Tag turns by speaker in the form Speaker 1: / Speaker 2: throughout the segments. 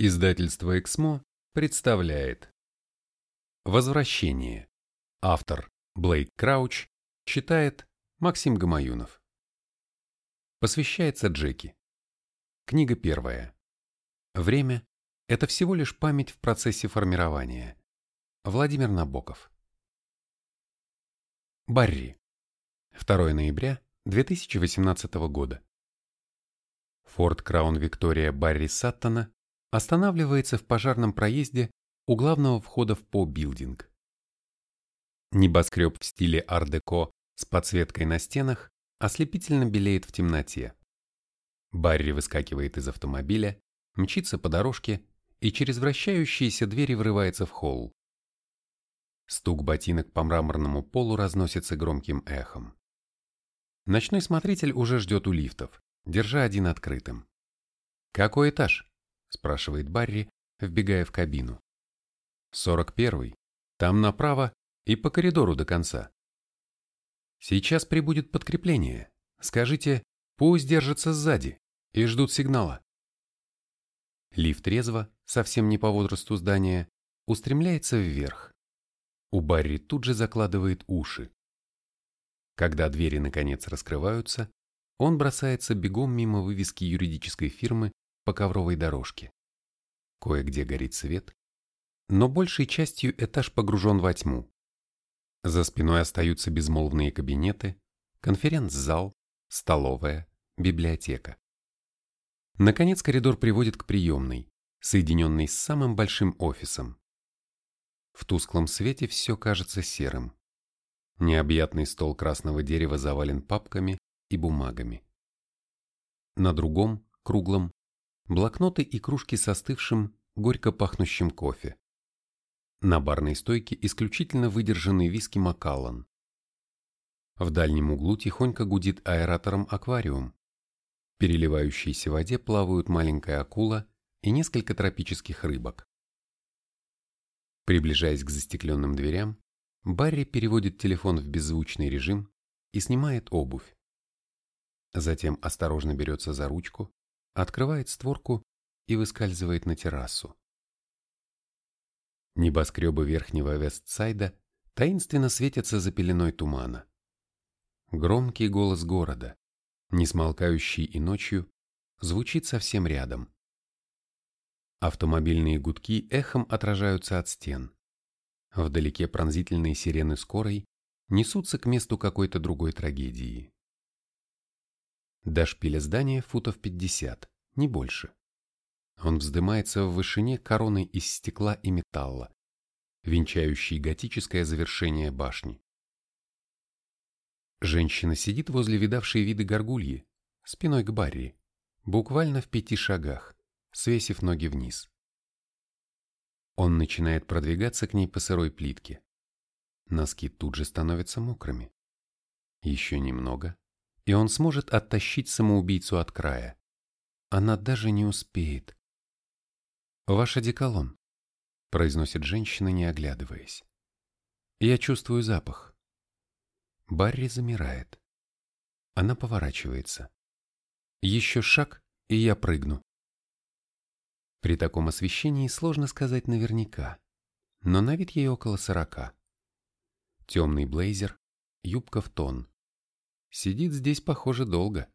Speaker 1: Издательство «Эксмо» представляет Возвращение. Автор Блейк Крауч читает Максим Гамаюнов. Посвящается Джеки. Книга первая. Время – это всего лишь память в процессе формирования. Владимир Набоков. Барри. 2 ноября 2018 года. Форд Краун Виктория Барри Саттона останавливается в пожарном проезде у главного входа в По-билдинг. Небоскреб в стиле ар-деко с подсветкой на стенах ослепительно белеет в темноте. Барри выскакивает из автомобиля, мчится по дорожке и через вращающиеся двери врывается в холл. Стук ботинок по мраморному полу разносится громким эхом. Ночной смотритель уже ждет у лифтов, держа один открытым. «Какой этаж?» — спрашивает Барри, вбегая в кабину. «Сорок первый. Там направо и по коридору до конца». «Сейчас прибудет подкрепление. Скажите, пусть держатся сзади и ждут сигнала». Лифт резво, совсем не по возрасту здания, устремляется вверх. У Барри тут же закладывает уши. Когда двери наконец раскрываются, он бросается бегом мимо вывески юридической фирмы по ковровой дорожке. Кое-где горит свет, но большей частью этаж погружен во тьму. За спиной остаются безмолвные кабинеты, конференц-зал, столовая, библиотека. Наконец коридор приводит к приемной, соединенной с самым большим офисом. В тусклом свете все кажется серым. Необъятный стол красного дерева завален папками и бумагами. На другом, круглом, блокноты и кружки с остывшим, горько пахнущим кофе. На барной стойке исключительно выдержанный виски Макаллан. В дальнем углу тихонько гудит аэратором аквариум. В воде плавают маленькая акула и несколько тропических рыбок. Приближаясь к застекленным дверям, Барри переводит телефон в беззвучный режим и снимает обувь. Затем осторожно берется за ручку, открывает створку и выскальзывает на террасу. Небоскребы верхнего Вестсайда таинственно светятся за пеленой тумана. Громкий голос города, не смолкающий и ночью, звучит совсем рядом. Автомобильные гудки эхом отражаются от стен. Вдалеке пронзительные сирены скорой несутся к месту какой-то другой трагедии. До шпиля здания футов 50, не больше. Он вздымается в вышине короной из стекла и металла, венчающей готическое завершение башни. Женщина сидит возле видавшей виды горгульи, спиной к Барри, буквально в пяти шагах, свесив ноги вниз. Он начинает продвигаться к ней по сырой плитке. Носки тут же становятся мокрыми. Еще немного, и он сможет оттащить самоубийцу от края. Она даже не успеет. «Ваш одеколон», — произносит женщина, не оглядываясь. «Я чувствую запах». Барри замирает. Она поворачивается. Еще шаг, и я прыгну. При таком освещении сложно сказать наверняка, но на вид ей около сорока. Темный блейзер, юбка в тон. Сидит здесь, похоже, долго.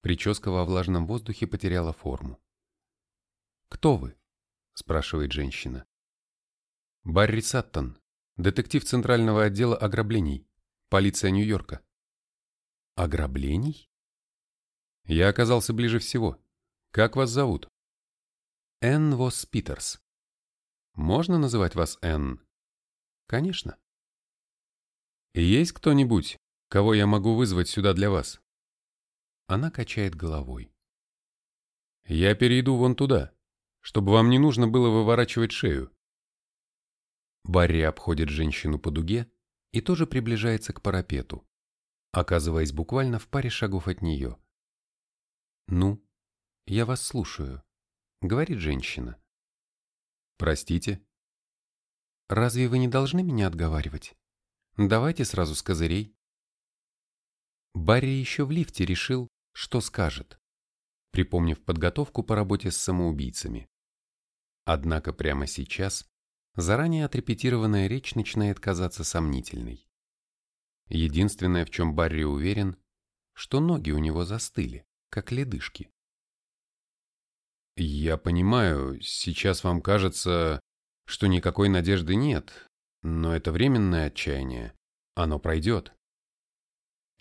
Speaker 1: Прическа во влажном воздухе потеряла форму. «Кто вы?» – спрашивает женщина. «Барри Саттон, детектив Центрального отдела ограблений, полиция Нью-Йорка». «Ограблений?» «Я оказался ближе всего. Как вас зовут?» «Энн Вос Питерс». «Можно называть вас Энн?» «Конечно». «Есть кто-нибудь, Кого я могу вызвать сюда для вас? Она качает головой. Я перейду вон туда, чтобы вам не нужно было выворачивать шею. Барри обходит женщину по дуге и тоже приближается к парапету, оказываясь буквально в паре шагов от нее. «Ну, я вас слушаю», — говорит женщина. «Простите?» «Разве вы не должны меня отговаривать? Давайте сразу с козырей». Барри еще в лифте решил, что скажет, припомнив подготовку по работе с самоубийцами. Однако прямо сейчас заранее отрепетированная речь начинает казаться сомнительной. Единственное, в чем Барри уверен, что ноги у него застыли, как ледышки. «Я понимаю, сейчас вам кажется, что никакой надежды нет, но это временное отчаяние. Оно пройдет».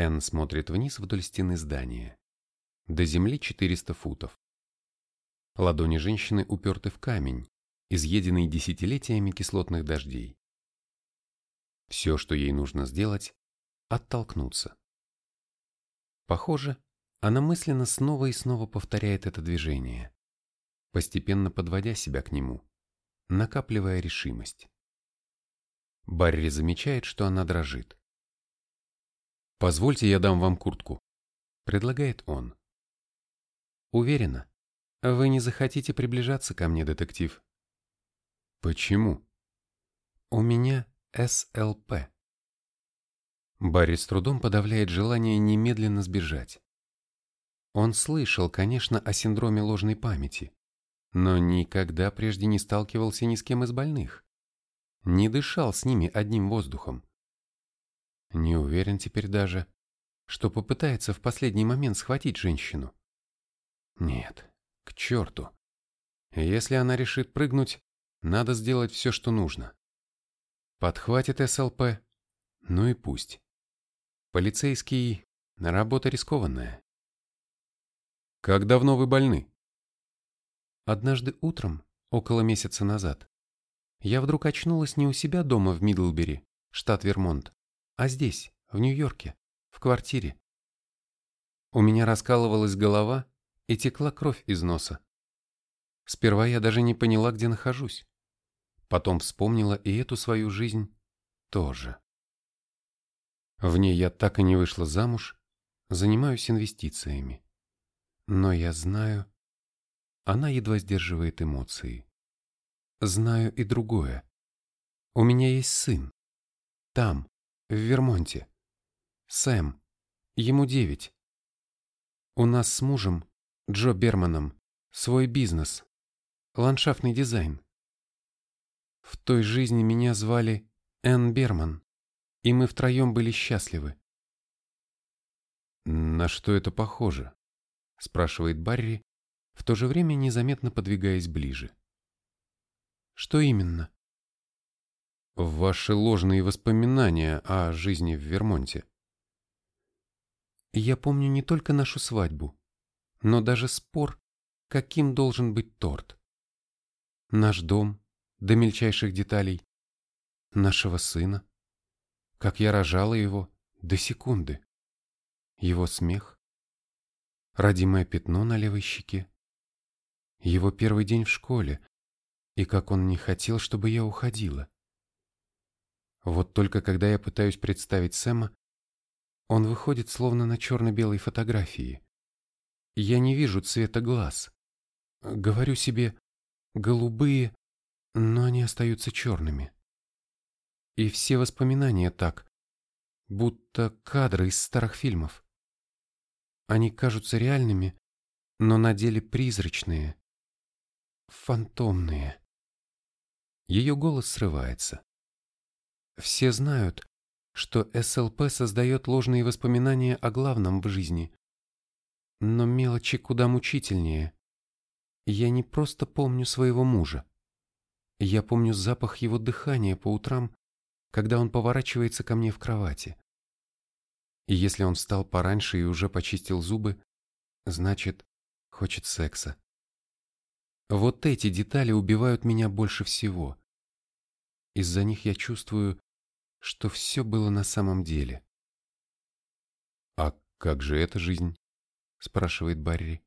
Speaker 1: Энн смотрит вниз вдоль стены здания. До земли 400 футов. Ладони женщины уперты в камень, изъеденный десятилетиями кислотных дождей. Все, что ей нужно сделать, оттолкнуться. Похоже, она мысленно снова и снова повторяет это движение, постепенно подводя себя к нему, накапливая решимость. Барри замечает, что она дрожит. «Позвольте, я дам вам куртку», — предлагает он. «Уверена, вы не захотите приближаться ко мне, детектив?» «Почему?» «У меня СЛП». Барри с трудом подавляет желание немедленно сбежать. Он слышал, конечно, о синдроме ложной памяти, но никогда прежде не сталкивался ни с кем из больных. Не дышал с ними одним воздухом. Не уверен теперь даже, что попытается в последний момент схватить женщину. Нет, к черту. Если она решит прыгнуть, надо сделать все, что нужно. Подхватит СЛП, ну и пусть. Полицейский – работа рискованная. Как давно вы больны? Однажды утром, около месяца назад, я вдруг очнулась не у себя дома в Мидлбери, штат Вермонт, а здесь, в Нью-Йорке, в квартире. У меня раскалывалась голова и текла кровь из носа. Сперва я даже не поняла, где нахожусь. Потом вспомнила и эту свою жизнь тоже. В ней я так и не вышла замуж, занимаюсь инвестициями. Но я знаю... Она едва сдерживает эмоции. Знаю и другое. У меня есть сын. Там, в Вермонте. Сэм. Ему девять. У нас с мужем, Джо Берманом, свой бизнес. Ландшафтный дизайн. В той жизни меня звали Энн Берман и мы втроем были счастливы. «На что это похоже?» – спрашивает Барри, в то же время незаметно подвигаясь ближе. «Что именно?» «Ваши ложные воспоминания о жизни в Вермонте». «Я помню не только нашу свадьбу, но даже спор, каким должен быть торт. Наш дом, до мельчайших деталей, нашего сына, как я рожала его до секунды. Его смех, родимое пятно на левой щеке, его первый день в школе, и как он не хотел, чтобы я уходила. Вот только когда я пытаюсь представить Сэма, он выходит словно на черно-белой фотографии. Я не вижу цвета глаз. Говорю себе, голубые, но они остаются черными. И все воспоминания так, будто кадры из старых фильмов. Они кажутся реальными, но на деле призрачные, фантомные. Ее голос срывается. Все знают, что СЛП создает ложные воспоминания о главном в жизни. Но мелочи куда мучительнее. Я не просто помню своего мужа. Я помню запах его дыхания по утрам когда он поворачивается ко мне в кровати. И если он встал пораньше и уже почистил зубы, значит, хочет секса. Вот эти детали убивают меня больше всего. Из-за них я чувствую, что все было на самом деле. «А как же эта жизнь?» – спрашивает Барри.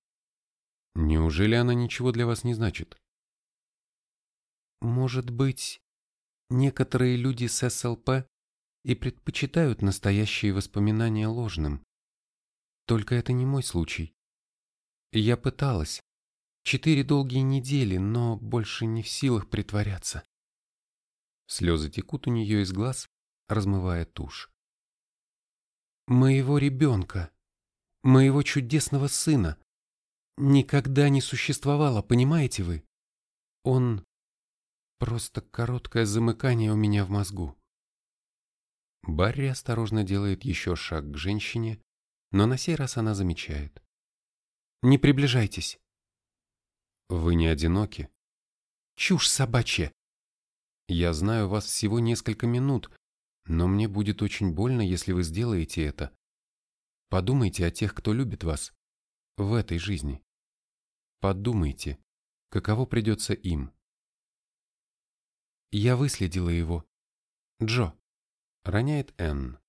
Speaker 1: «Неужели она ничего для вас не значит?» «Может быть, Некоторые люди с СЛП и предпочитают настоящие воспоминания ложным. Только это не мой случай. Я пыталась. Четыре долгие недели, но больше не в силах притворяться. Слезы текут у нее из глаз, размывая тушь. Моего ребенка, моего чудесного сына, никогда не существовало, понимаете вы? Он... Просто короткое замыкание у меня в мозгу. Барри осторожно делает еще шаг к женщине, но на сей раз она замечает. «Не приближайтесь». «Вы не одиноки?» «Чушь собачья!» «Я знаю вас всего несколько минут, но мне будет очень больно, если вы сделаете это. Подумайте о тех, кто любит вас в этой жизни. Подумайте, каково придется им. Я выследила его. Джо. Роняет Энн.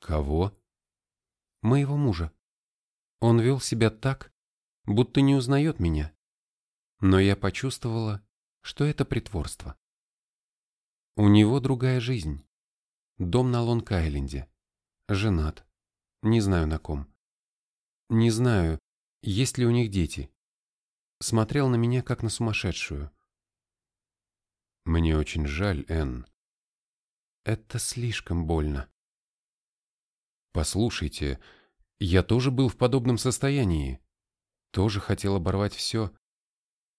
Speaker 1: Кого? Моего мужа. Он вел себя так, будто не узнает меня. Но я почувствовала, что это притворство. У него другая жизнь. Дом на Лонг-Айленде. Женат. Не знаю на ком. Не знаю, есть ли у них дети. Смотрел на меня, как на сумасшедшую. Мне очень жаль, Энн. Это слишком больно. Послушайте, я тоже был в подобном состоянии. Тоже хотел оборвать все.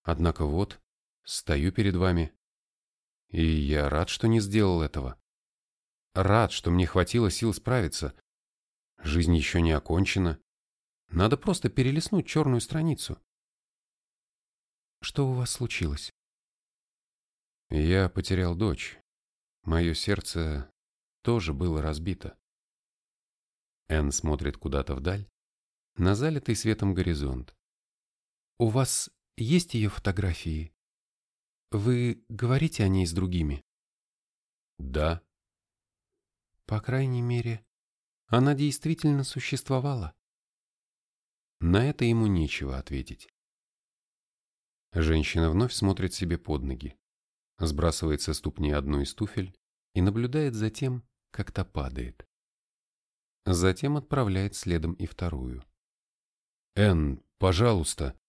Speaker 1: Однако вот, стою перед вами. И я рад, что не сделал этого. Рад, что мне хватило сил справиться. Жизнь еще не окончена. Надо просто перелистнуть черную страницу. Что у вас случилось? Я потерял дочь. Мое сердце тоже было разбито. Энн смотрит куда-то вдаль, на залитый светом горизонт. У вас есть ее фотографии? Вы говорите о ней с другими? Да. По крайней мере, она действительно существовала. На это ему нечего ответить. Женщина вновь смотрит себе под ноги сбрасывает со ступни одну из туфель и наблюдает за тем, как та падает. Затем отправляет следом и вторую. «Энн, пожалуйста!»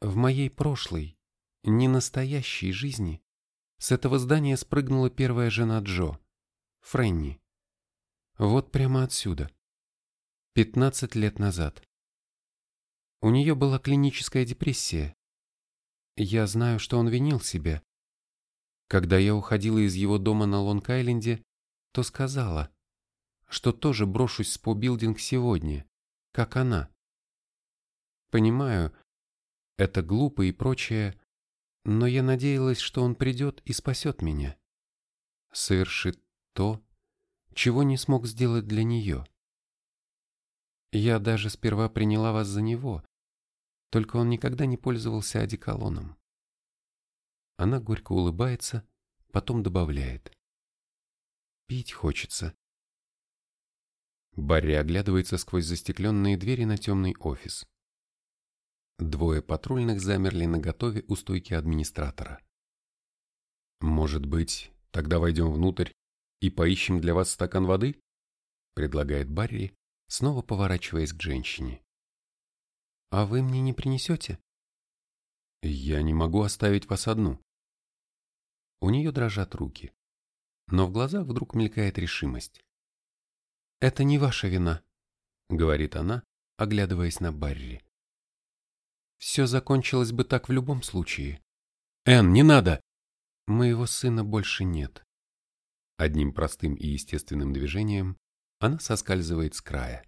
Speaker 1: В моей прошлой, не настоящей жизни с этого здания спрыгнула первая жена Джо, Фрэнни. Вот прямо отсюда. Пятнадцать лет назад. У нее была клиническая депрессия. Я знаю, что он винил себя, когда я уходила из его дома на Лонг-Айленде, то сказала, что тоже брошусь с по-билдинг сегодня, как она. Понимаю, это глупо и прочее, но я надеялась, что он придет и спасет меня. Совершит то, чего не смог сделать для нее. Я даже сперва приняла вас за него, только он никогда не пользовался одеколоном. Она горько улыбается, потом добавляет. Пить хочется. Барри оглядывается сквозь застекленные двери на темный офис. Двое патрульных замерли на готове у стойки администратора. «Может быть, тогда войдем внутрь и поищем для вас стакан воды?» предлагает Барри, снова поворачиваясь к женщине. «А вы мне не принесете?» «Я не могу оставить вас одну». У нее дрожат руки. Но в глазах вдруг мелькает решимость. «Это не ваша вина», — говорит она, оглядываясь на Барри. «Все закончилось бы так в любом случае». «Энн, не надо!» «Моего сына больше нет». Одним простым и естественным движением она соскальзывает с края.